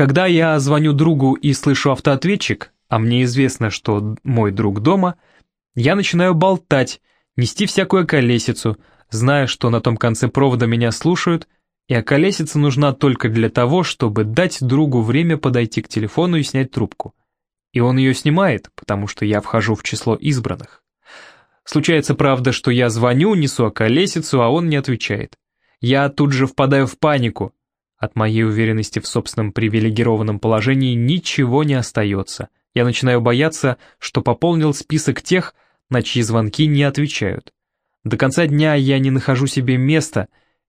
Когда я звоню другу и слышу автоответчик, а мне известно, что мой друг дома, я начинаю болтать, нести всякую колесицу, зная, что на том конце провода меня слушают, и околесица нужна только для того, чтобы дать другу время подойти к телефону и снять трубку. И он ее снимает, потому что я вхожу в число избранных. Случается, правда, что я звоню, несу околесицу, а он не отвечает. Я тут же впадаю в панику. От моей уверенности в собственном привилегированном положении ничего не остается. Я начинаю бояться, что пополнил список тех, на чьи звонки не отвечают. До конца дня я не нахожу себе места,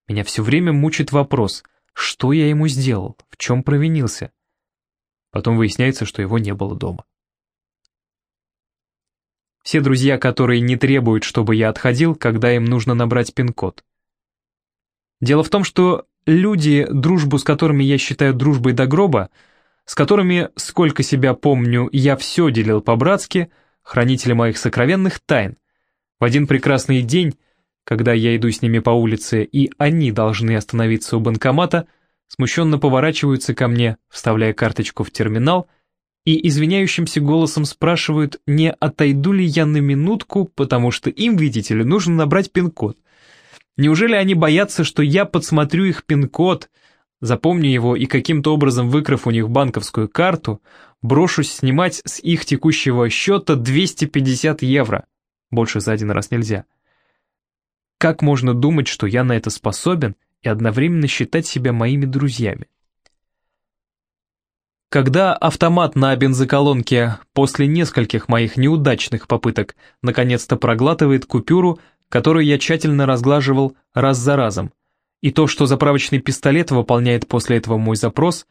меня все время мучит вопрос, что я ему сделал, в чем провинился. Потом выясняется, что его не было дома. Все друзья, которые не требуют, чтобы я отходил, когда им нужно набрать пин-код. Дело в том, что люди, дружбу с которыми я считаю дружбой до гроба, с которыми, сколько себя помню, я все делил по-братски, хранители моих сокровенных тайн, в один прекрасный день, когда я иду с ними по улице, и они должны остановиться у банкомата, смущенно поворачиваются ко мне, вставляя карточку в терминал, и извиняющимся голосом спрашивают, не отойду ли я на минутку, потому что им, видите ли, нужно набрать пин-код. Неужели они боятся, что я подсмотрю их пин-код, запомню его и каким-то образом, выкрав у них банковскую карту, брошусь снимать с их текущего счета 250 евро? Больше за один раз нельзя. Как можно думать, что я на это способен и одновременно считать себя моими друзьями? Когда автомат на бензоколонке после нескольких моих неудачных попыток наконец-то проглатывает купюру, которую я тщательно разглаживал раз за разом, и то, что заправочный пистолет выполняет после этого мой запрос,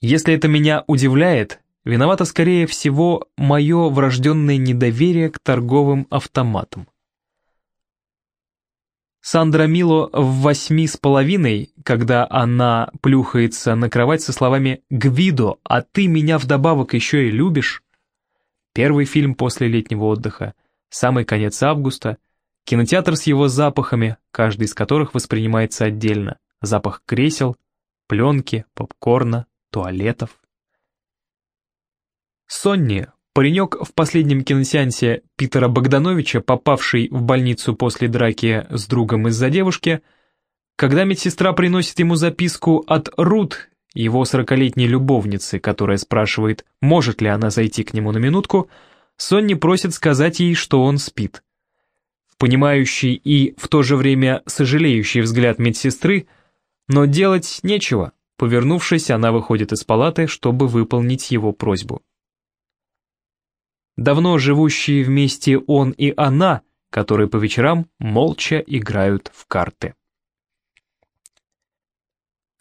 если это меня удивляет, Виновато, скорее всего, мое врожденное недоверие к торговым автоматам. Сандра Мило в восьми с половиной, когда она плюхается на кровать со словами «Гвидо, а ты меня вдобавок еще и любишь?» Первый фильм после летнего отдыха, самый конец августа, кинотеатр с его запахами, каждый из которых воспринимается отдельно. Запах кресел, пленки, попкорна, туалетов. Сонни, паренек в последнем киносеансе Питера Богдановича, попавший в больницу после драки с другом из-за девушки, когда медсестра приносит ему записку от Рут, его сорокалетней любовницы, которая спрашивает, может ли она зайти к нему на минутку, Сонни просит сказать ей, что он спит. Понимающий и в то же время сожалеющий взгляд медсестры, но делать нечего. Повернувшись, она выходит из палаты, чтобы выполнить его просьбу давно живущие вместе он и она, которые по вечерам молча играют в карты.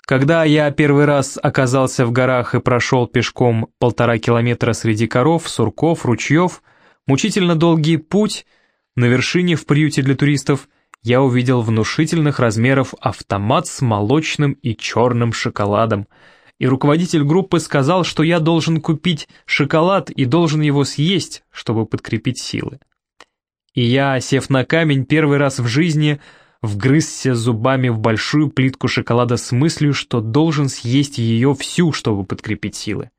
Когда я первый раз оказался в горах и прошел пешком полтора километра среди коров, сурков, ручьев, мучительно долгий путь, на вершине в приюте для туристов, я увидел внушительных размеров автомат с молочным и черным шоколадом – и руководитель группы сказал, что я должен купить шоколад и должен его съесть, чтобы подкрепить силы. И я, сев на камень, первый раз в жизни вгрызся зубами в большую плитку шоколада с мыслью, что должен съесть ее всю, чтобы подкрепить силы.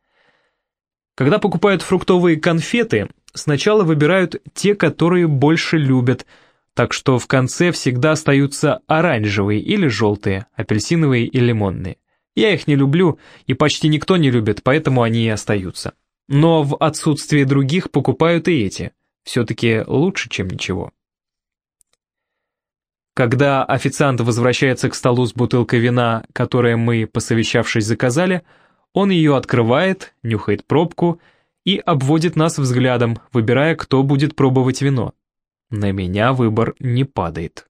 Когда покупают фруктовые конфеты, сначала выбирают те, которые больше любят, так что в конце всегда остаются оранжевые или желтые, апельсиновые и лимонные. Я их не люблю, и почти никто не любит, поэтому они и остаются. Но в отсутствие других покупают и эти. Все-таки лучше, чем ничего. Когда официант возвращается к столу с бутылкой вина, которое мы, посовещавшись, заказали, он ее открывает, нюхает пробку и обводит нас взглядом, выбирая, кто будет пробовать вино. На меня выбор не падает.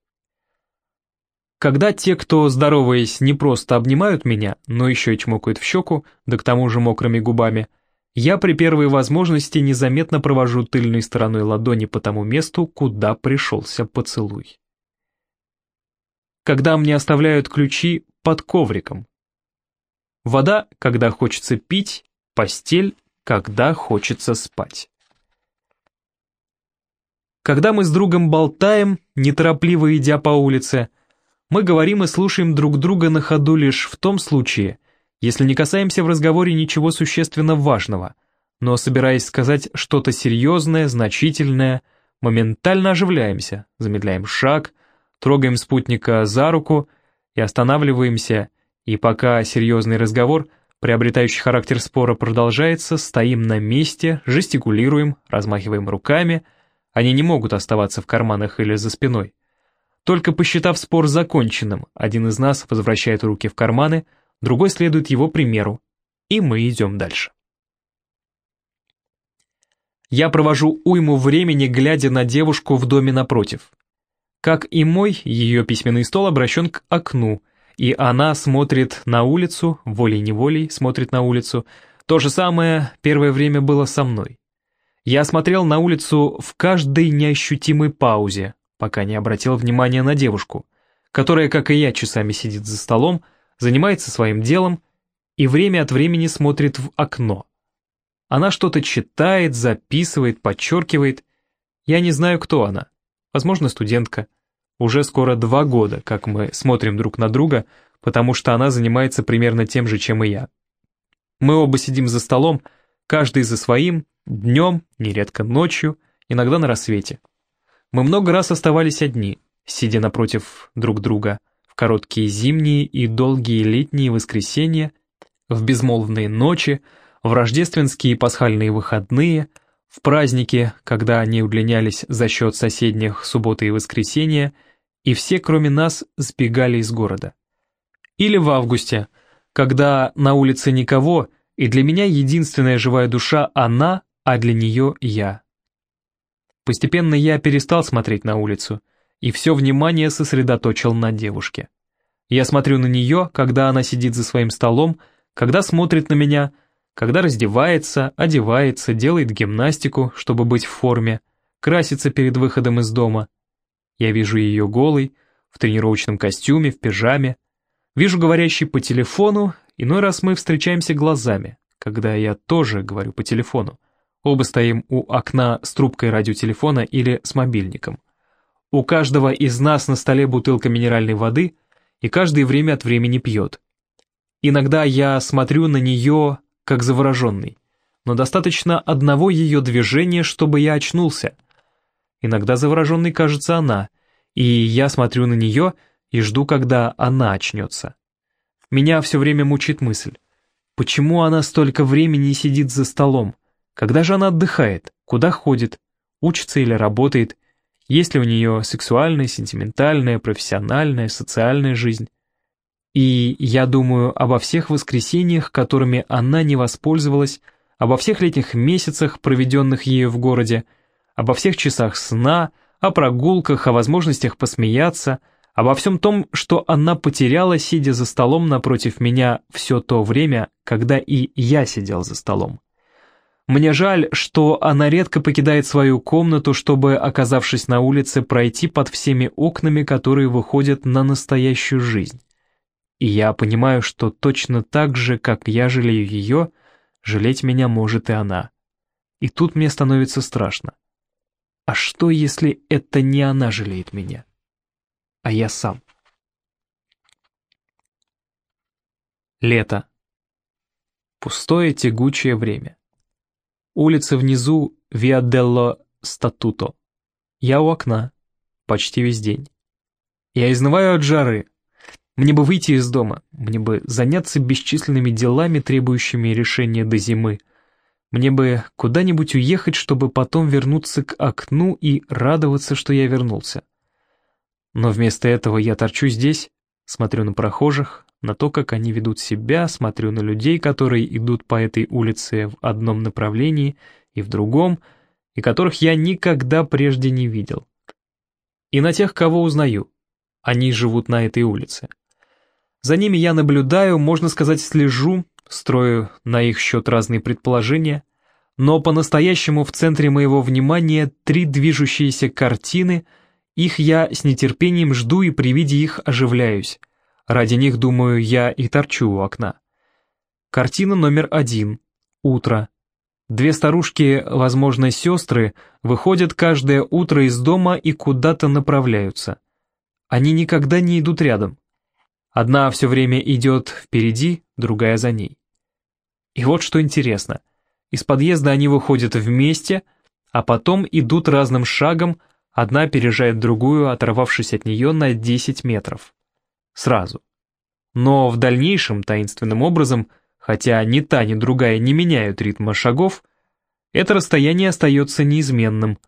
Когда те, кто, здороваясь, не просто обнимают меня, но еще и чмокают в щеку, да к тому же мокрыми губами, я при первой возможности незаметно провожу тыльной стороной ладони по тому месту, куда пришелся поцелуй. Когда мне оставляют ключи под ковриком. Вода, когда хочется пить, постель, когда хочется спать. Когда мы с другом болтаем, неторопливо идя по улице, мы говорим и слушаем друг друга на ходу лишь в том случае, если не касаемся в разговоре ничего существенно важного, но собираясь сказать что-то серьезное, значительное, моментально оживляемся, замедляем шаг, трогаем спутника за руку и останавливаемся, и пока серьезный разговор, приобретающий характер спора, продолжается, стоим на месте, жестикулируем, размахиваем руками, они не могут оставаться в карманах или за спиной. Только посчитав спор законченным, один из нас возвращает руки в карманы, другой следует его примеру, и мы идем дальше. Я провожу уйму времени, глядя на девушку в доме напротив. Как и мой, ее письменный стол обращен к окну, и она смотрит на улицу, волей-неволей смотрит на улицу. То же самое первое время было со мной. Я смотрел на улицу в каждой неощутимой паузе, пока не обратил внимания на девушку, которая, как и я, часами сидит за столом, занимается своим делом и время от времени смотрит в окно. Она что-то читает, записывает, подчеркивает. Я не знаю, кто она. Возможно, студентка. Уже скоро два года, как мы смотрим друг на друга, потому что она занимается примерно тем же, чем и я. Мы оба сидим за столом, каждый за своим, днем, нередко ночью, иногда на рассвете. Мы много раз оставались одни, сидя напротив друг друга, в короткие зимние и долгие летние воскресенья, в безмолвные ночи, в рождественские и пасхальные выходные, в праздники, когда они удлинялись за счет соседних субботы и воскресенья, и все, кроме нас, сбегали из города. Или в августе, когда на улице никого, и для меня единственная живая душа она, а для нее я. Постепенно я перестал смотреть на улицу, и все внимание сосредоточил на девушке. Я смотрю на нее, когда она сидит за своим столом, когда смотрит на меня — когда раздевается, одевается, делает гимнастику, чтобы быть в форме, красится перед выходом из дома. Я вижу ее голой, в тренировочном костюме, в пижаме. Вижу говорящий по телефону, иной раз мы встречаемся глазами, когда я тоже говорю по телефону. Оба стоим у окна с трубкой радиотелефона или с мобильником. У каждого из нас на столе бутылка минеральной воды, и каждый время от времени пьет. Иногда я смотрю на нее, как завороженный, но достаточно одного ее движения, чтобы я очнулся. Иногда завороженной кажется она, и я смотрю на нее и жду, когда она очнется. Меня все время мучит мысль, почему она столько времени сидит за столом, когда же она отдыхает, куда ходит, учится или работает, есть ли у нее сексуальная, сентиментальная, профессиональная, социальная жизнь. И я думаю обо всех воскресеньях, которыми она не воспользовалась, обо всех летних месяцах, проведенных ею в городе, обо всех часах сна, о прогулках, о возможностях посмеяться, обо всем том, что она потеряла, сидя за столом напротив меня все то время, когда и я сидел за столом. Мне жаль, что она редко покидает свою комнату, чтобы, оказавшись на улице, пройти под всеми окнами, которые выходят на настоящую жизнь. И я понимаю, что точно так же, как я жалею ее, жалеть меня может и она. И тут мне становится страшно. А что, если это не она жалеет меня, а я сам? Лето. Пустое тягучее время. Улица внизу Виаделло Статуто. Я у окна. Почти весь день. Я изнываю от жары, мне бы выйти из дома, мне бы заняться бесчисленными делами, требующими решения до зимы. Мне бы куда-нибудь уехать, чтобы потом вернуться к окну и радоваться, что я вернулся. Но вместо этого я торчу здесь, смотрю на прохожих, на то, как они ведут себя, смотрю на людей, которые идут по этой улице в одном направлении и в другом, и которых я никогда прежде не видел. И на тех, кого узнаю. Они живут на этой улице. За ними я наблюдаю, можно сказать, слежу, строю на их счет разные предположения, но по-настоящему в центре моего внимания три движущиеся картины, их я с нетерпением жду и при виде их оживляюсь. Ради них, думаю, я и торчу у окна. Картина номер один. Утро. Две старушки, возможно, сестры, выходят каждое утро из дома и куда-то направляются. Они никогда не идут рядом. Одна все время идет впереди, другая за ней. И вот что интересно. Из подъезда они выходят вместе, а потом идут разным шагом, одна опережает другую, оторвавшись от нее на 10 метров. Сразу. Но в дальнейшем, таинственным образом, хотя ни та, ни другая не меняют ритма шагов, это расстояние остается неизменным.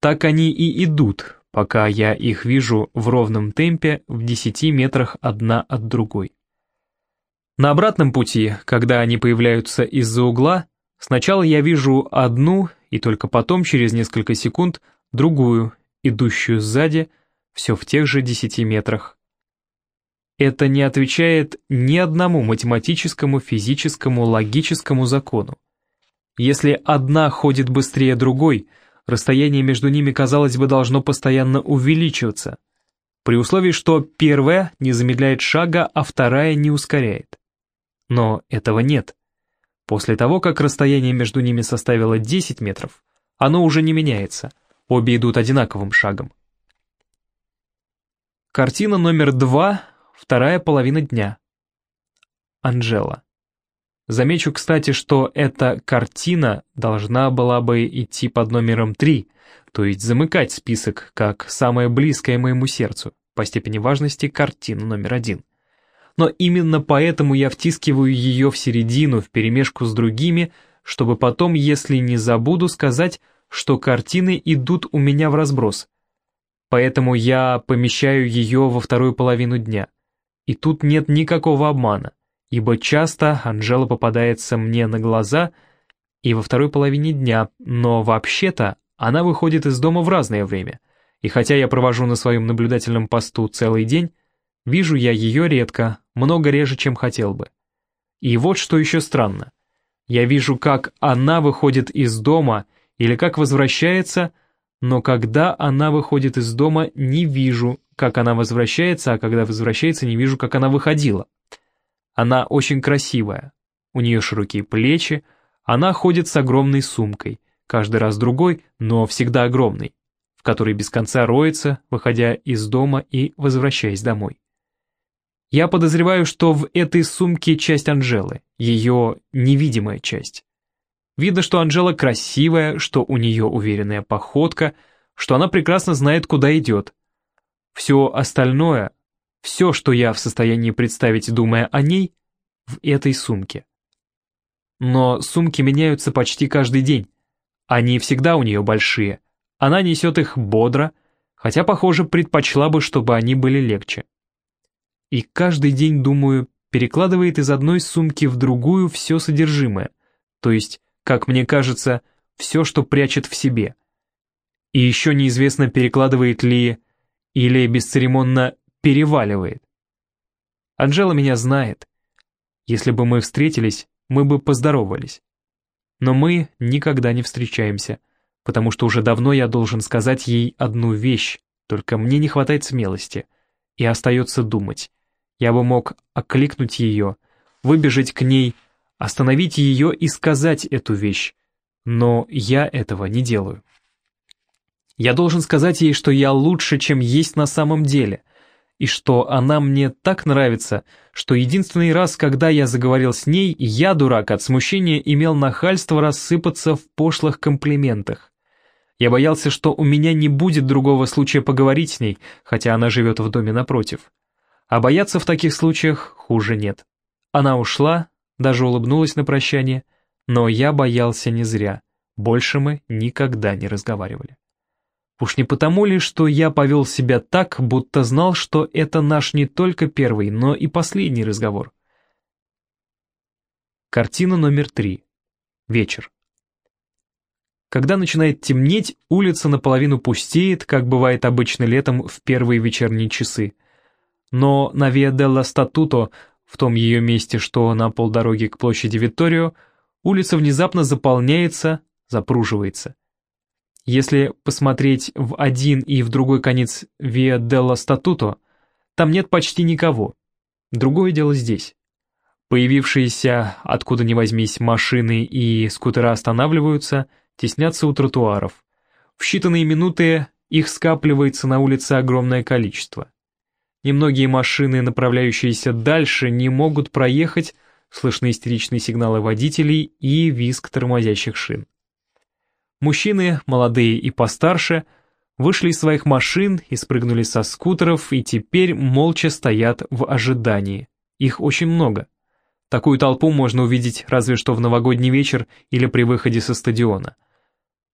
Так они и идут, пока я их вижу в ровном темпе в 10 метрах одна от другой. На обратном пути, когда они появляются из-за угла, сначала я вижу одну, и только потом, через несколько секунд, другую, идущую сзади, все в тех же 10 метрах. Это не отвечает ни одному математическому, физическому, логическому закону. Если одна ходит быстрее другой, расстояние между ними, казалось бы, должно постоянно увеличиваться, при условии, что первая не замедляет шага, а вторая не ускоряет. Но этого нет. После того, как расстояние между ними составило 10 метров, оно уже не меняется, обе идут одинаковым шагом. Картина номер два, вторая половина дня. Анжела. Замечу, кстати, что эта картина должна была бы идти под номером 3, то есть замыкать список как самая близкая моему сердцу, по степени важности картина номер один но именно поэтому я втискиваю ее в середину, вперемешку с другими, чтобы потом, если не забуду, сказать, что картины идут у меня в разброс. Поэтому я помещаю ее во вторую половину дня. И тут нет никакого обмана, ибо часто Анжела попадается мне на глаза и во второй половине дня, но вообще-то она выходит из дома в разное время. И хотя я провожу на своем наблюдательном посту целый день, Вижу я ее редко, много реже, чем хотел бы. И вот что еще странно. Я вижу, как она выходит из дома или как возвращается, но когда она выходит из дома, не вижу, как она возвращается, а когда возвращается, не вижу, как она выходила. Она очень красивая, у нее широкие плечи, она ходит с огромной сумкой, каждый раз другой, но всегда огромной, в которой без конца роется, выходя из дома и возвращаясь домой. Я подозреваю, что в этой сумке часть Анжелы, ее невидимая часть. Видно, что Анжела красивая, что у нее уверенная походка, что она прекрасно знает, куда идет. Все остальное, все, что я в состоянии представить, думая о ней, в этой сумке. Но сумки меняются почти каждый день. Они всегда у нее большие. Она несет их бодро, хотя, похоже, предпочла бы, чтобы они были легче и каждый день, думаю, перекладывает из одной сумки в другую все содержимое, то есть, как мне кажется, все, что прячет в себе. И еще неизвестно, перекладывает ли или бесцеремонно переваливает. Анжела меня знает. Если бы мы встретились, мы бы поздоровались. Но мы никогда не встречаемся, потому что уже давно я должен сказать ей одну вещь, только мне не хватает смелости, и остается думать. Я бы мог окликнуть ее, выбежать к ней, остановить ее и сказать эту вещь, но я этого не делаю. Я должен сказать ей, что я лучше, чем есть на самом деле, и что она мне так нравится, что единственный раз, когда я заговорил с ней, я, дурак, от смущения имел нахальство рассыпаться в пошлых комплиментах. Я боялся, что у меня не будет другого случая поговорить с ней, хотя она живет в доме напротив. А бояться в таких случаях хуже нет. Она ушла, даже улыбнулась на прощание, но я боялся не зря. Больше мы никогда не разговаривали. Уж не потому ли, что я повел себя так, будто знал, что это наш не только первый, но и последний разговор. Картина номер три. Вечер. Когда начинает темнеть, улица наполовину пустеет, как бывает обычно летом в первые вечерние часы но на Виа делла Статуто, в том ее месте, что на полдороги к площади Витторио, улица внезапно заполняется, запруживается. Если посмотреть в один и в другой конец Виа делла Статуто, там нет почти никого. Другое дело здесь. Появившиеся, откуда ни возьмись, машины и скутера останавливаются, теснятся у тротуаров. В считанные минуты их скапливается на улице огромное количество. Немногие машины, направляющиеся дальше, не могут проехать, слышны истеричные сигналы водителей и визг тормозящих шин. Мужчины, молодые и постарше, вышли из своих машин и спрыгнули со скутеров и теперь молча стоят в ожидании. Их очень много. Такую толпу можно увидеть разве что в новогодний вечер или при выходе со стадиона.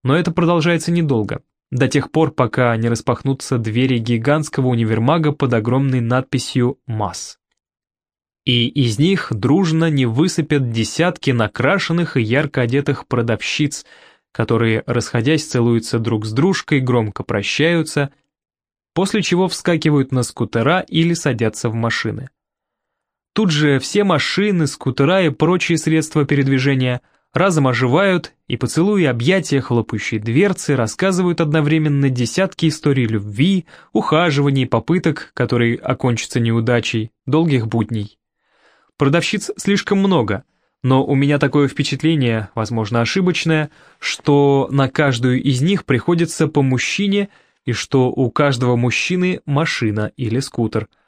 Но это продолжается недолго, до тех пор, пока не распахнутся двери гигантского универмага под огромной надписью «МАС». И из них дружно не высыпят десятки накрашенных и ярко одетых продавщиц, которые, расходясь, целуются друг с дружкой, громко прощаются, после чего вскакивают на скутера или садятся в машины. Тут же все машины, скутера и прочие средства передвижения разом оживают, и поцелуи, объятия, хлопающие дверцы рассказывают одновременно десятки историй любви, ухаживаний, попыток, которые окончатся неудачей, долгих будней. Продавщиц слишком много, но у меня такое впечатление, возможно ошибочное, что на каждую из них приходится по мужчине и что у каждого мужчины машина или скутер –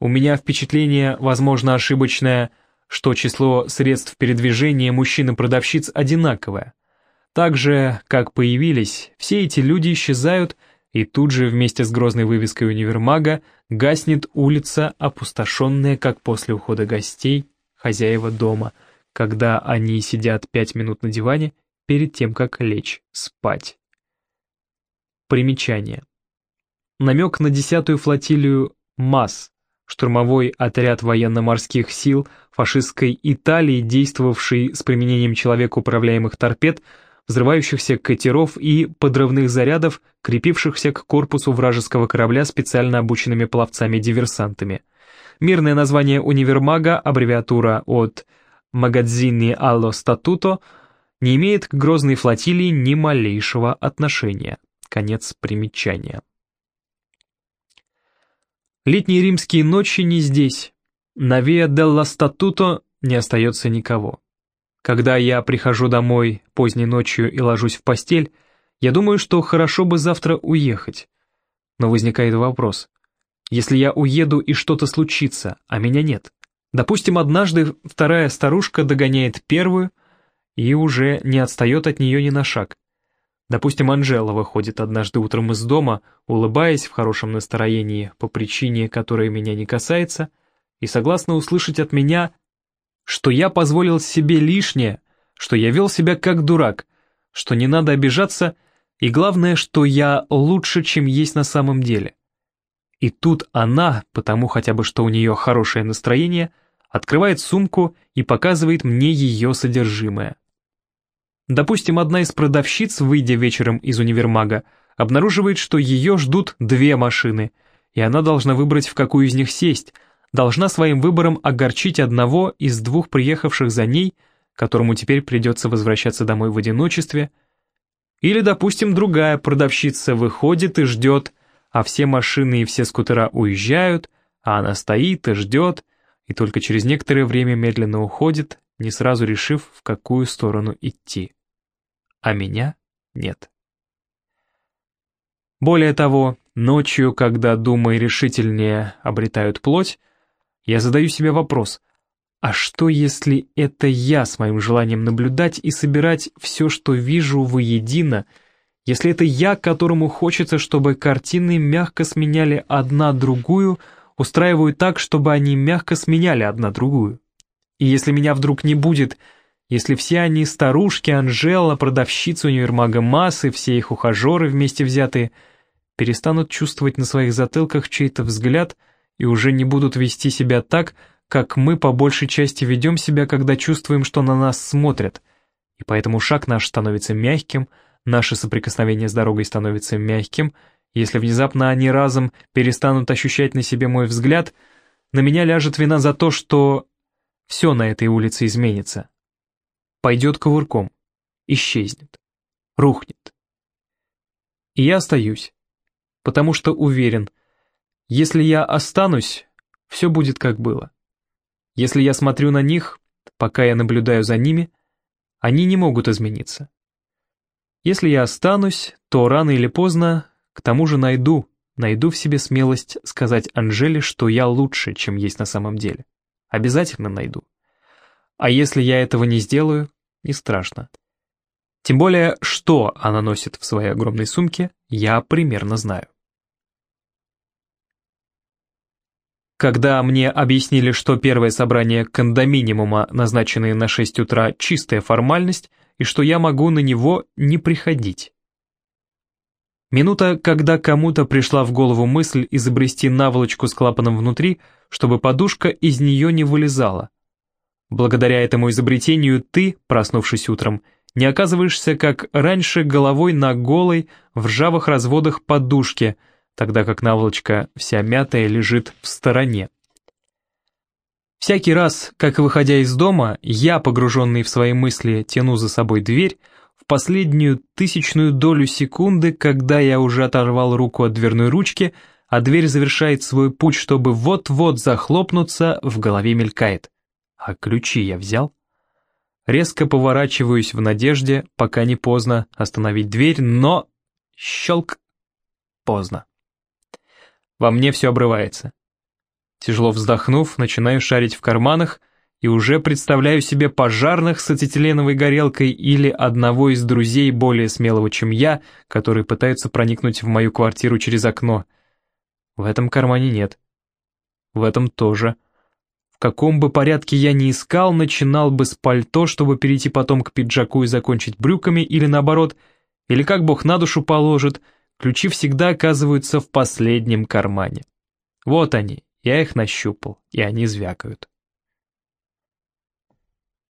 у меня впечатление, возможно, ошибочное, что число средств передвижения мужчин и продавщиц одинаковое. Так же, как появились, все эти люди исчезают, и тут же вместе с грозной вывеской универмага гаснет улица, опустошенная, как после ухода гостей, хозяева дома, когда они сидят пять минут на диване перед тем, как лечь спать. Примечание. Намек на десятую флотилию МАС, штурмовой отряд военно-морских сил фашистской Италии, действовавший с применением человекоуправляемых торпед, взрывающихся катеров и подрывных зарядов, крепившихся к корпусу вражеского корабля специально обученными пловцами-диверсантами. Мирное название универмага, аббревиатура от «Магазини алло статуто», не имеет к грозной флотилии ни малейшего отношения. Конец примечания. Летние римские ночи не здесь. На Виа делла Статуто не остается никого. Когда я прихожу домой поздней ночью и ложусь в постель, я думаю, что хорошо бы завтра уехать. Но возникает вопрос. Если я уеду и что-то случится, а меня нет. Допустим, однажды вторая старушка догоняет первую и уже не отстает от нее ни на шаг. Допустим, Анжела выходит однажды утром из дома, улыбаясь в хорошем настроении по причине, которая меня не касается, и согласна услышать от меня, что я позволил себе лишнее, что я вел себя как дурак, что не надо обижаться, и главное, что я лучше, чем есть на самом деле. И тут она, потому хотя бы что у нее хорошее настроение, открывает сумку и показывает мне ее содержимое. Допустим, одна из продавщиц, выйдя вечером из универмага, обнаруживает, что ее ждут две машины, и она должна выбрать, в какую из них сесть, должна своим выбором огорчить одного из двух приехавших за ней, которому теперь придется возвращаться домой в одиночестве. Или, допустим, другая продавщица выходит и ждет, а все машины и все скутера уезжают, а она стоит и ждет, и только через некоторое время медленно уходит, не сразу решив, в какую сторону идти а меня нет. Более того, ночью, когда думы решительнее обретают плоть, я задаю себе вопрос, а что если это я с моим желанием наблюдать и собирать все, что вижу, воедино, если это я, которому хочется, чтобы картины мягко сменяли одна другую, устраиваю так, чтобы они мягко сменяли одна другую? И если меня вдруг не будет, если все они старушки, Анжела, продавщицы универмага массы, все их ухажеры вместе взятые, перестанут чувствовать на своих затылках чей-то взгляд и уже не будут вести себя так, как мы по большей части ведем себя, когда чувствуем, что на нас смотрят. И поэтому шаг наш становится мягким, наше соприкосновение с дорогой становится мягким, если внезапно они разом перестанут ощущать на себе мой взгляд, на меня ляжет вина за то, что все на этой улице изменится пойдет ковырком, исчезнет, рухнет. И я остаюсь, потому что уверен, если я останусь, все будет как было. Если я смотрю на них, пока я наблюдаю за ними, они не могут измениться. Если я останусь, то рано или поздно к тому же найду, найду в себе смелость сказать Анжеле, что я лучше, чем есть на самом деле. Обязательно найду. А если я этого не сделаю, не страшно. Тем более, что она носит в своей огромной сумке, я примерно знаю. Когда мне объяснили, что первое собрание кондоминиума, назначенное на 6 утра, чистая формальность, и что я могу на него не приходить. Минута, когда кому-то пришла в голову мысль изобрести наволочку с клапаном внутри, чтобы подушка из нее не вылезала. Благодаря этому изобретению ты, проснувшись утром, не оказываешься, как раньше, головой на голой, в ржавых разводах подушке – тогда как наволочка вся мятая лежит в стороне. Всякий раз, как выходя из дома, я, погруженный в свои мысли, тяну за собой дверь, в последнюю тысячную долю секунды, когда я уже оторвал руку от дверной ручки, а дверь завершает свой путь, чтобы вот-вот захлопнуться, в голове мелькает. А ключи я взял? Резко поворачиваюсь в надежде, пока не поздно, остановить дверь, но... Щелк. Поздно. Во мне все обрывается. Тяжело вздохнув, начинаю шарить в карманах и уже представляю себе пожарных с ацетиленовой горелкой или одного из друзей более смелого, чем я, которые пытаются проникнуть в мою квартиру через окно. В этом кармане нет. В этом тоже. В каком бы порядке я ни искал, начинал бы с пальто, чтобы перейти потом к пиджаку и закончить брюками, или наоборот, или как бог на душу положит — Ключи всегда оказываются в последнем кармане. Вот они, я их нащупал, и они звякают.